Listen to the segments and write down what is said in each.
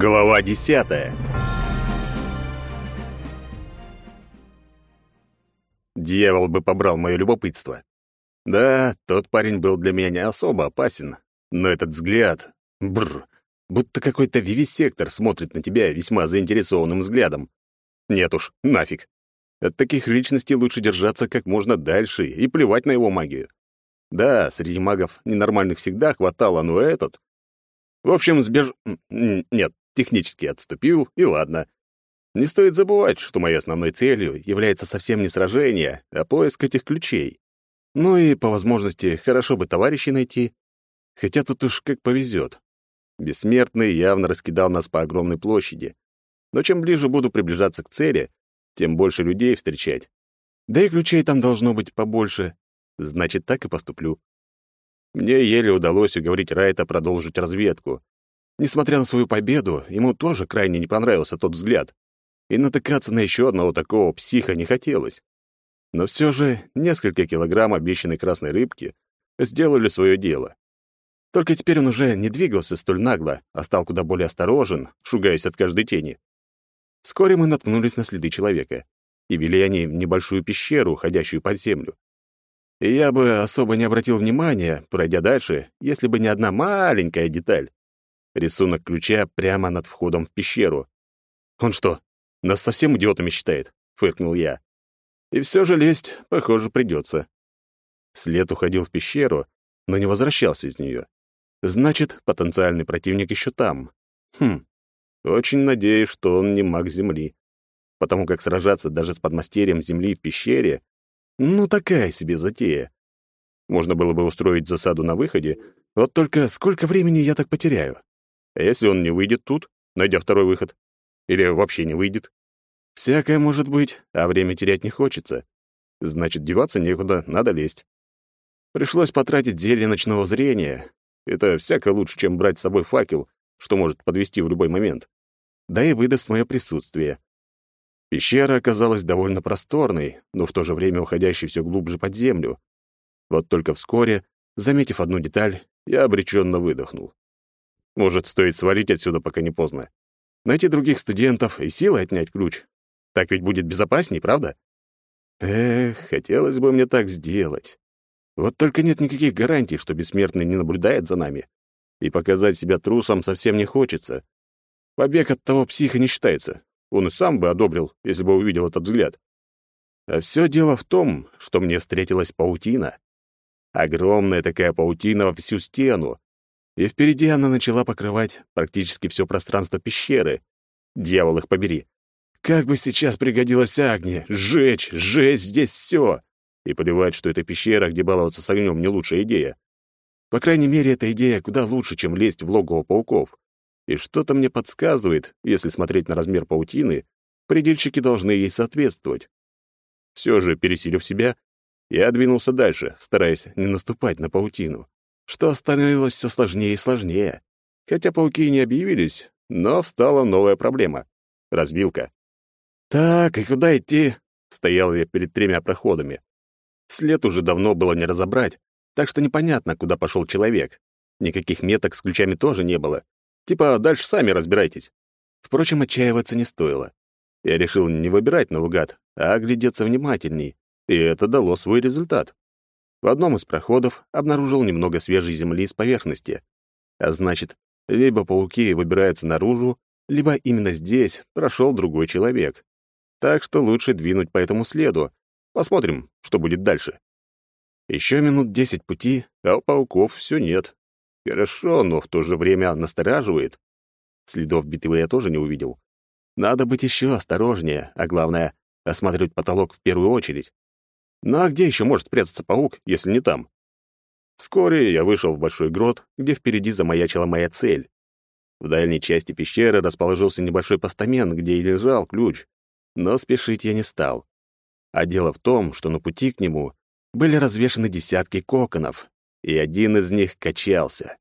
Глава десятая Дьявол бы побрал мое любопытство. Да, тот парень был для меня не особо опасен, но этот взгляд... Бррр, будто какой-то вивисектор смотрит на тебя весьма заинтересованным взглядом. Нет уж, нафиг. От таких личностей лучше держаться как можно дальше и плевать на его магию. Да, среди магов ненормальных всегда хватало, но этот... В общем, сбеж... Нет, технически отступил, и ладно. Не стоит забывать, что моей основной целью является совсем не сражение, а поиск этих ключей. Ну и, по возможности, хорошо бы товарищей найти. Хотя тут уж как повезет. Бессмертный явно раскидал нас по огромной площади. Но чем ближе буду приближаться к цели, тем больше людей встречать. Да и ключей там должно быть побольше. Значит, так и поступлю. Мне еле удалось уговорить Райта продолжить разведку. Несмотря на свою победу, ему тоже крайне не понравился тот взгляд. И натыкаться на еще одного такого психа не хотелось. Но все же несколько килограмм обещанной красной рыбки сделали свое дело. Только теперь он уже не двигался столь нагло, а стал куда более осторожен, шугаясь от каждой тени. Вскоре мы наткнулись на следы человека, и вели они в небольшую пещеру, уходящую под землю. И я бы особо не обратил внимания, пройдя дальше, если бы не одна маленькая деталь. Рисунок ключа прямо над входом в пещеру. «Он что, нас совсем идиотами считает?» — фыркнул я. «И все же лезть, похоже, придется». След уходил в пещеру, но не возвращался из нее. Значит, потенциальный противник еще там. Хм, очень надеюсь, что он не маг Земли. Потому как сражаться даже с подмастерьем Земли в пещере — ну, такая себе затея. Можно было бы устроить засаду на выходе, вот только сколько времени я так потеряю? А если он не выйдет тут, найдя второй выход? Или вообще не выйдет? Всякое может быть, а время терять не хочется. Значит, деваться некуда, надо лезть. Пришлось потратить зелье ночного зрения. Это всяко лучше, чем брать с собой факел, что может подвести в любой момент. Да и выдаст мое присутствие. Пещера оказалась довольно просторной, но в то же время уходящей все глубже под землю. Вот только вскоре, заметив одну деталь, я обреченно выдохнул. Может, стоит свалить отсюда, пока не поздно. Найти других студентов и силой отнять ключ. Так ведь будет безопасней, правда? Эх, хотелось бы мне так сделать. Вот только нет никаких гарантий, что бессмертный не наблюдает за нами. И показать себя трусом совсем не хочется. Побег от того психа не считается. Он и сам бы одобрил, если бы увидел этот взгляд. А все дело в том, что мне встретилась паутина. Огромная такая паутина во всю стену, и впереди она начала покрывать практически все пространство пещеры. Дьявол их побери. Как бы сейчас пригодилась Агния! Сжечь, сжечь здесь все! И поливать, что эта пещера, где баловаться с огнем, не лучшая идея. По крайней мере, эта идея куда лучше, чем лезть в логово пауков. И что-то мне подсказывает, если смотреть на размер паутины, предельщики должны ей соответствовать. Все же, пересилив себя, я двинулся дальше, стараясь не наступать на паутину что становилось все сложнее и сложнее. Хотя пауки не объявились, но встала новая проблема — разбилка. «Так, и куда идти?» — стоял я перед тремя проходами. След уже давно было не разобрать, так что непонятно, куда пошел человек. Никаких меток с ключами тоже не было. Типа, дальше сами разбирайтесь. Впрочем, отчаиваться не стоило. Я решил не выбирать наугад, а оглядеться внимательней, и это дало свой результат. В одном из проходов обнаружил немного свежей земли с поверхности. А значит, либо пауки выбираются наружу, либо именно здесь прошел другой человек. Так что лучше двинуть по этому следу. Посмотрим, что будет дальше. Еще минут десять пути, а у пауков все нет. Хорошо, но в то же время настораживает. Следов битвы я тоже не увидел. Надо быть еще осторожнее, а главное — осматривать потолок в первую очередь. Ну а где еще может прятаться паук, если не там? Вскоре я вышел в большой грот, где впереди замаячила моя цель. В дальней части пещеры расположился небольшой постамент, где и лежал ключ. Но спешить я не стал. А дело в том, что на пути к нему были развешаны десятки коконов, и один из них качался.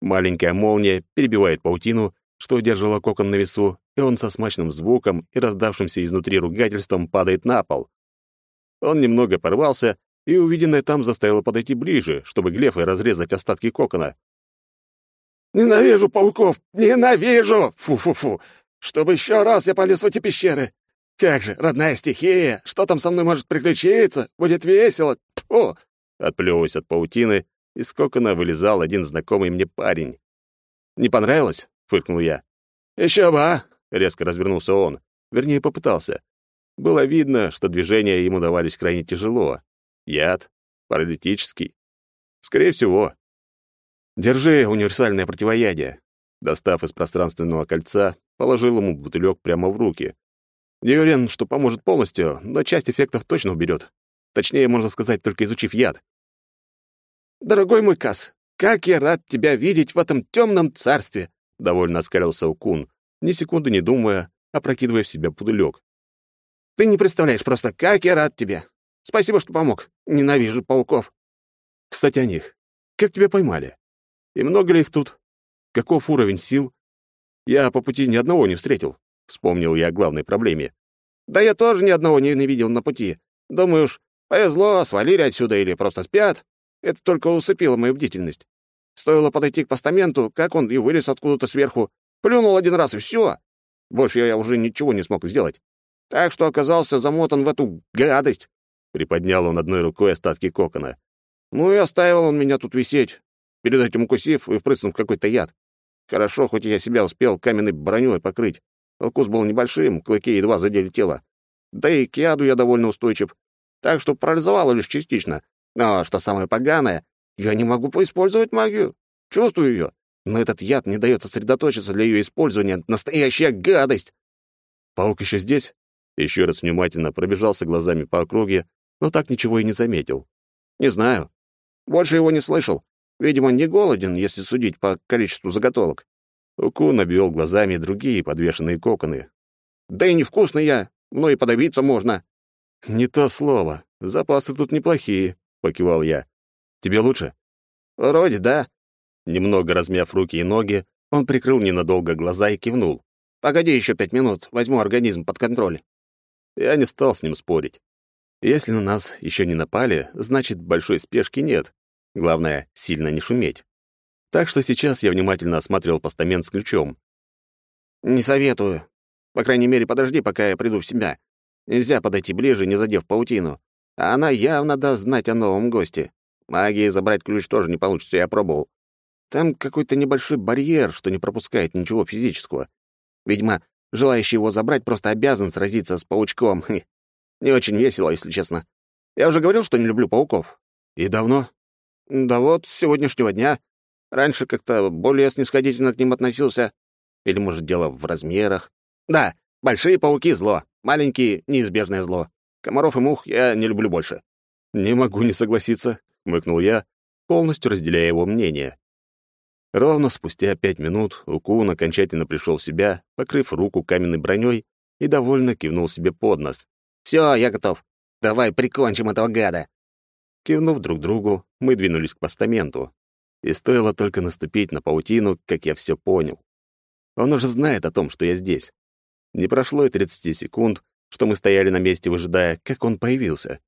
Маленькая молния перебивает паутину, что удерживала кокон на весу, и он со смачным звуком и раздавшимся изнутри ругательством падает на пол. Он немного порвался, и увиденное там заставило подойти ближе, чтобы глефой разрезать остатки кокона. Ненавижу пауков! Ненавижу! Фу-фу-фу! Чтобы еще раз я полез в эти пещеры! Как же, родная стихия! Что там со мной может приключиться? Будет весело! Тьфу!» Отплевываясь от паутины, из кокона вылезал один знакомый мне парень. «Не понравилось?» — фыркнул я. «Еще бы, а!» — резко развернулся он. Вернее, попытался. Было видно, что движения ему давались крайне тяжело. Яд? Паралитический? Скорее всего. Держи универсальное противоядие. Достав из пространственного кольца, положил ему бутылек прямо в руки. Не уверен, что поможет полностью, но часть эффектов точно уберет. Точнее, можно сказать, только изучив яд. «Дорогой мой Кас, как я рад тебя видеть в этом темном царстве!» — довольно оскалился Укун, ни секунды не думая, опрокидывая в себя пудылек. «Ты не представляешь просто, как я рад тебе! Спасибо, что помог. Ненавижу пауков!» «Кстати, о них. Как тебя поймали? И много ли их тут? Каков уровень сил? Я по пути ни одного не встретил. Вспомнил я о главной проблеме. Да я тоже ни одного не, видел на пути. Думаю уж, повезло, свалили отсюда или просто спят. Это только усыпило мою бдительность. Стоило подойти к постаменту, как он и вылез откуда-то сверху. Плюнул один раз, и все. Больше я уже ничего не смог сделать. Так что оказался замотан в эту гадость. Приподнял он одной рукой остатки кокона. Ну и оставил он меня тут висеть, перед этим укусив и впрыснув какой-то яд. Хорошо, хоть я себя успел каменной броней покрыть. Укус был небольшим, клыки едва задели тело. Да и к яду я довольно устойчив, так что парализовало лишь частично. Но что самое поганое, я не могу поиспользовать магию. Чувствую ее, но этот яд не дает сосредоточиться для ее использования. Настоящая гадость! Паук еще здесь? Еще раз внимательно пробежался глазами по округе, но так ничего и не заметил. Не знаю. Больше его не слышал. Видимо, не голоден, если судить по количеству заготовок. Укун обвел глазами другие подвешенные коконы. «Да и невкусный я, но и подавиться можно». «Не то слово. Запасы тут неплохие», — покивал я. «Тебе лучше?» «Вроде да». Немного размяв руки и ноги, он прикрыл ненадолго глаза и кивнул. «Погоди еще пять минут, возьму организм под контроль». Я не стал с ним спорить. Если на нас еще не напали, значит, большой спешки нет. Главное, сильно не шуметь. Так что сейчас я внимательно осматривал постамент с ключом. «Не советую. По крайней мере, подожди, пока я приду в себя. Нельзя подойти ближе, не задев паутину. А она явно даст знать о новом госте. Магии забрать ключ тоже не получится, я пробовал. Там какой-то небольшой барьер, что не пропускает ничего физического. Видимо, желающий его забрать просто обязан сразиться с паучком. Не очень весело, если честно. Я уже говорил, что не люблю пауков. И давно? Да вот, с сегодняшнего дня. Раньше как-то более снисходительно к ним относился. Или, может, дело в размерах. Да, большие пауки — зло, маленькие — неизбежное зло. Комаров и мух я не люблю больше. «Не могу не согласиться», — хмыкнул я, полностью разделяя его мнение. Ровно спустя пять минут Укун окончательно пришел в себя, покрыв руку каменной броней и довольно кивнул себе под нос. «Все, я готов. Давай прикончим этого гада». Кивнув друг другу, мы двинулись к постаменту. И стоило только наступить на паутину, как я все понял. Он уже знает о том, что я здесь. Не прошло и 30 секунд, что мы стояли на месте, выжидая, как он появился.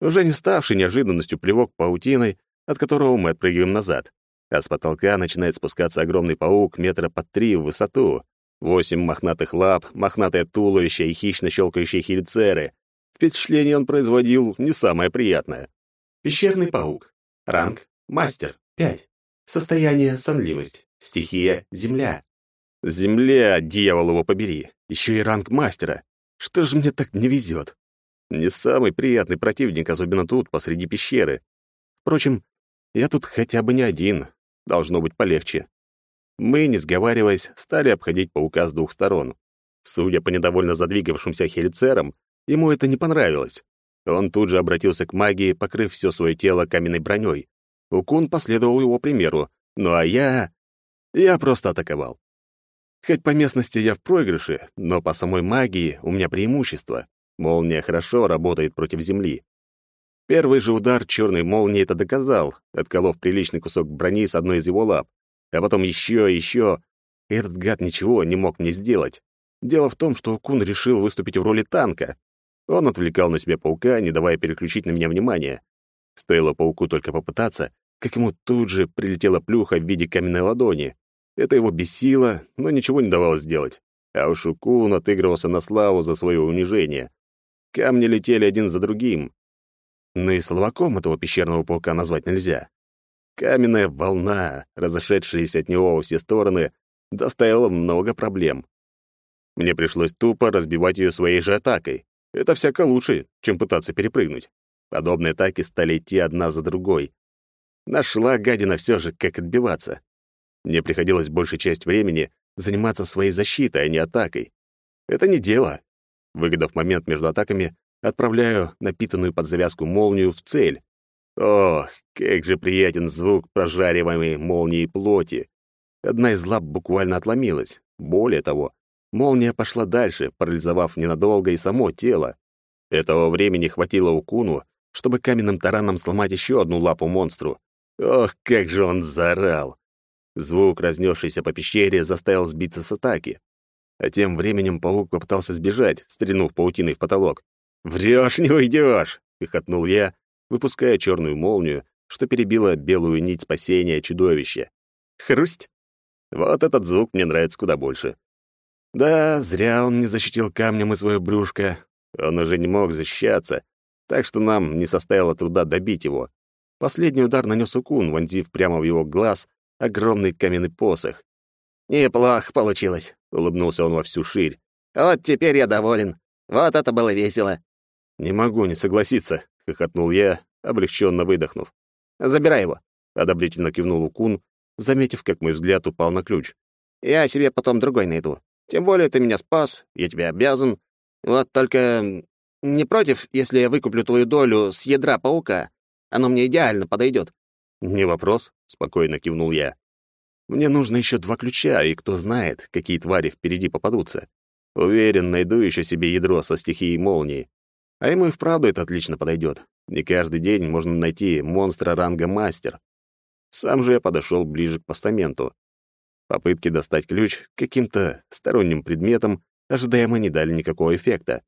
Уже не ставший неожиданностью плевок паутиной, от которого мы отпрыгиваем назад. А с потолка начинает спускаться огромный паук метра под три в высоту. Восемь мохнатых лап, мохнатое туловище и хищно щелкающие хелицеры. Впечатление он производил не самое приятное. Пещерный паук. Ранг — мастер. 5. Состояние — сонливость. Стихия — земля. Земля, дьявол его побери. Еще и ранг мастера. Что же мне так не везет? Не самый приятный противник, особенно тут, посреди пещеры. Впрочем, я тут хотя бы не один. Должно быть полегче. Мы, не сговариваясь, стали обходить паука с двух сторон. Судя по недовольно задвигавшимся хелицерам, ему это не понравилось. Он тут же обратился к магии, покрыв все свое тело каменной броней. Укун последовал его примеру, ну а я... Я просто атаковал. Хоть по местности я в проигрыше, но по самой магии у меня преимущество. Молния хорошо работает против земли. Первый же удар черной молнии это доказал, отколов приличный кусок брони с одной из его лап. А потом еще и еще. Этот гад ничего не мог мне сделать. Дело в том, что Укун решил выступить в роли танка. Он отвлекал на себя паука, не давая переключить на меня внимание. Стоило пауку только попытаться, как ему тут же прилетела плюха в виде каменной ладони. Это его бесило, но ничего не давало сделать. А уж Укун отыгрывался на славу за свое унижение. Камни летели один за другим. Но и словаком этого пещерного паука назвать нельзя. Каменная волна, разошедшаяся от него во все стороны, доставила много проблем. Мне пришлось тупо разбивать ее своей же атакой. Это всяко лучше, чем пытаться перепрыгнуть. Подобные атаки стали идти одна за другой. Нашла гадина все же, как отбиваться. Мне приходилось большей часть времени заниматься своей защитой, а не атакой. Это не дело. Выгодав момент между атаками, отправляю напитанную под завязку молнию в цель. Ох, как же приятен звук прожариваемой молнией плоти. Одна из лап буквально отломилась. Более того, молния пошла дальше, парализовав ненадолго и само тело. Этого времени хватило Укуну, чтобы каменным тараном сломать еще одну лапу монстру. Ох, как же он заорал! Звук, разнесшийся по пещере, заставил сбиться с атаки. А тем временем паук попытался сбежать, стрянув паутиной в потолок. «Врешь, не уйдешь!» — хохотнул я, выпуская черную молнию, что перебила белую нить спасения чудовища. Хрусть! Вот этот звук мне нравится куда больше. Да, зря он не защитил камнем и свое брюшко. Он уже не мог защищаться, так что нам не составило труда добить его. Последний удар нанес Укун, вонзив прямо в его глаз огромный каменный посох. «Неплохо получилось», — улыбнулся он во всю ширь. «Вот теперь я доволен. Вот это было весело». «Не могу не согласиться», — хохотнул я, облегченно выдохнув. «Забирай его», — одобрительно кивнул Укун, заметив, как мой взгляд упал на ключ. «Я себе потом другой найду. Тем более ты меня спас, я тебе обязан. Вот только не против, если я выкуплю твою долю с ядра паука? Оно мне идеально подойдет. «Не вопрос», — спокойно кивнул я. «Мне нужно еще два ключа, и кто знает, какие твари впереди попадутся. Уверен, найду еще себе ядро со стихией молнии. А ему и вправду это отлично подойдет. Не каждый день можно найти монстра ранга мастер. Сам же я подошел ближе к постаменту. Попытки достать ключ каким-то сторонним предметом ожидаемо не дали никакого эффекта.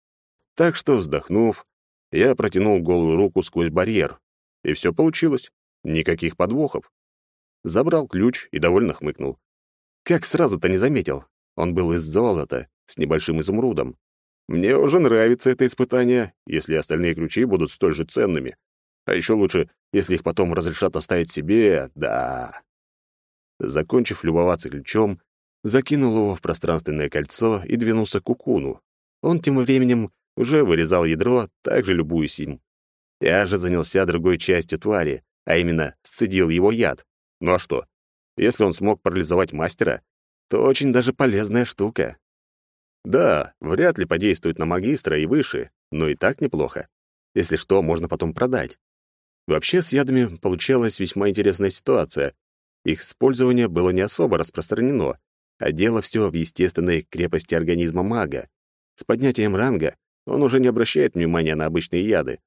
Так что, вздохнув, я протянул голую руку сквозь барьер. И все получилось. Никаких подвохов. Забрал ключ и довольно хмыкнул. Как сразу-то не заметил. Он был из золота, с небольшим изумрудом. Мне уже нравится это испытание, если остальные ключи будут столь же ценными. А еще лучше, если их потом разрешат оставить себе, да. Закончив любоваться ключом, закинул его в пространственное кольцо и двинулся к Кукуну. Он тем временем уже вырезал ядро, также любуясь им. Я же занялся другой частью твари, а именно сцедил его яд. Ну а что? Если он смог парализовать мастера, то очень даже полезная штука. Да, вряд ли подействует на магистра и выше, но и так неплохо. Если что, можно потом продать. Вообще с ядами получалась весьма интересная ситуация. Их использование было не особо распространено, а дело все в естественной крепости организма мага. С поднятием ранга он уже не обращает внимания на обычные яды.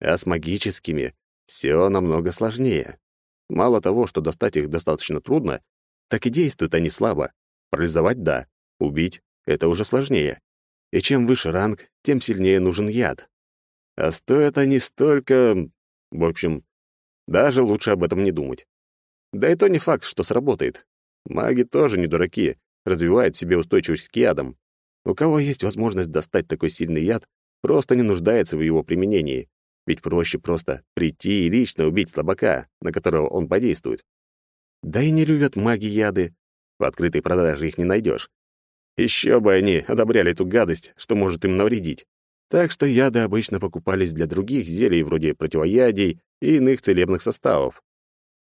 А с магическими все намного сложнее. Мало того, что достать их достаточно трудно, так и действуют они слабо. Парализовать — да, убить — это уже сложнее. И чем выше ранг, тем сильнее нужен яд. А стоят они столько... В общем, даже лучше об этом не думать. Да и то не факт, что сработает. Маги тоже не дураки, развивают в себе устойчивость к ядам. У кого есть возможность достать такой сильный яд, просто не нуждается в его применении. Ведь проще просто прийти и лично убить слабака, на которого он подействует. Да и не любят маги яды. В открытой продаже их не найдешь. Еще бы они одобряли эту гадость, что может им навредить. Так что яды обычно покупались для других зелий вроде противоядий и иных целебных составов.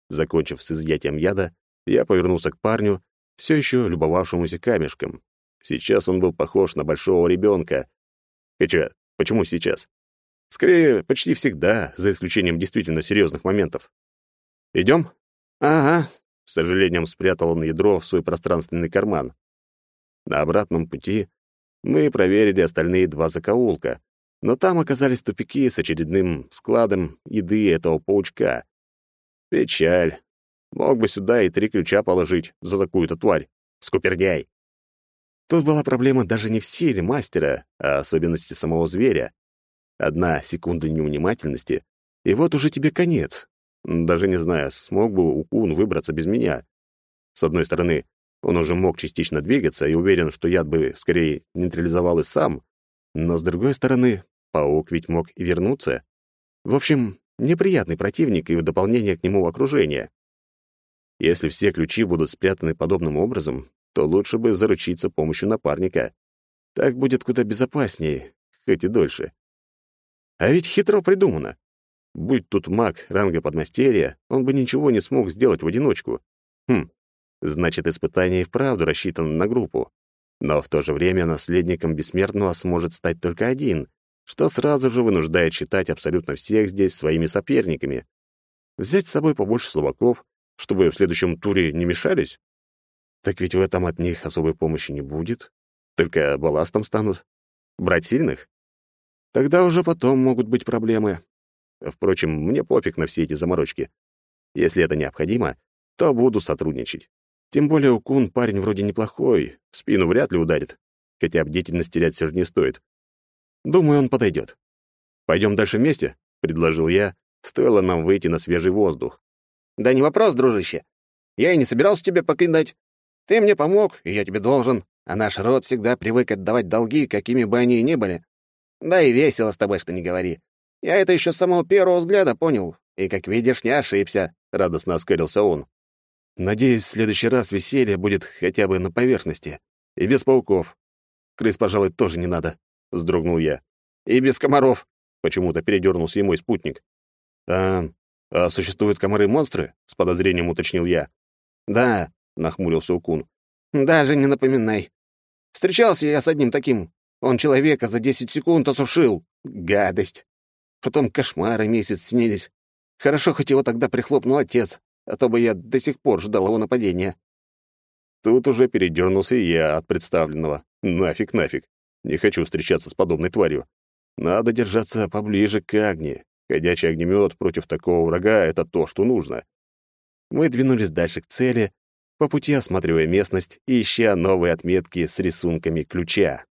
Закончив с изъятием яда, я повернулся к парню, все еще любовавшемуся камешком. Сейчас он был похож на большого ребенка. Хотя, почему сейчас? Скорее, почти всегда, за исключением действительно серьезных моментов. Идем? Ага. С сожалением спрятал он ядро в свой пространственный карман. На обратном пути мы проверили остальные два закоулка, но там оказались тупики с очередным складом еды этого паучка. Печаль. Мог бы сюда и три ключа положить за такую-то тварь. Скупердяй. Тут была проблема даже не в силе мастера, а особенности самого зверя. Одна секунда невнимательности, и вот уже тебе конец. Даже не знаю, смог бы Укун выбраться без меня. С одной стороны, Он уже мог частично двигаться и уверен, что яд бы скорее нейтрализовал и сам. Но, с другой стороны, паук ведь мог и вернуться. В общем, неприятный противник и в дополнение к нему окружение. Если все ключи будут спрятаны подобным образом, то лучше бы заручиться помощью напарника. Так будет куда безопаснее, хоть и дольше. А ведь хитро придумано. Будь тут маг ранга подмастерья, он бы ничего не смог сделать в одиночку. Хм, значит, испытание и вправду рассчитано на группу. Но в то же время наследником бессмертного сможет стать только один, что сразу же вынуждает считать абсолютно всех здесь своими соперниками. Взять с собой побольше словаков, чтобы в следующем туре не мешались? Так ведь в этом от них особой помощи не будет, только балластом станут. Брать сильных? Тогда уже потом могут быть проблемы. Впрочем, мне пофиг на все эти заморочки. Если это необходимо, то буду сотрудничать. Тем более у Кун парень вроде неплохой, в спину вряд ли ударит, хотя бдительность терять все же не стоит. Думаю, он подойдет. Пойдем дальше вместе, предложил я, стоило нам выйти на свежий воздух. Да не вопрос, дружище. Я и не собирался тебе покидать. Ты мне помог, и я тебе должен, а наш род всегда привык отдавать долги, какими бы они ни были. Да и весело с тобой, что не говори. Я это еще с самого первого взгляда понял, и, как видишь, не ошибся», — радостно оскалился он. «Надеюсь, в следующий раз веселье будет хотя бы на поверхности. И без пауков. Крыс, пожалуй, тоже не надо», — вздрогнул я. «И без комаров», — почему-то передернулся и мой спутник. «А, а существуют комары-монстры?» — с подозрением уточнил я. «Да», — нахмурился Укун. «Даже не напоминай. Встречался я с одним таким. Он человека за десять секунд осушил. Гадость. Потом кошмары месяц снились. Хорошо, хоть его тогда прихлопнул отец, а то бы я до сих пор ждал его нападения. Тут уже передернулся и я от представленного. Нафиг, нафиг. Не хочу встречаться с подобной тварью. Надо держаться поближе к Агне. Ходячий огнемет против такого врага — это то, что нужно. Мы двинулись дальше к цели, по пути осматривая местность и ища новые отметки с рисунками ключа.